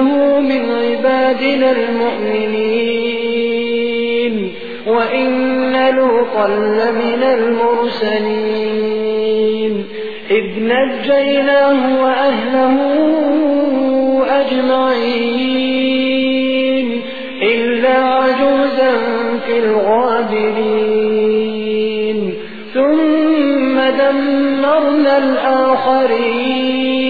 إنه من عبادنا المؤمنين. وإن لوطا لمن المرسلين. إذ نجيناه وأهله أجمعين. إلا عجوزا في الغابرين. ثم دمرنا الآخرين.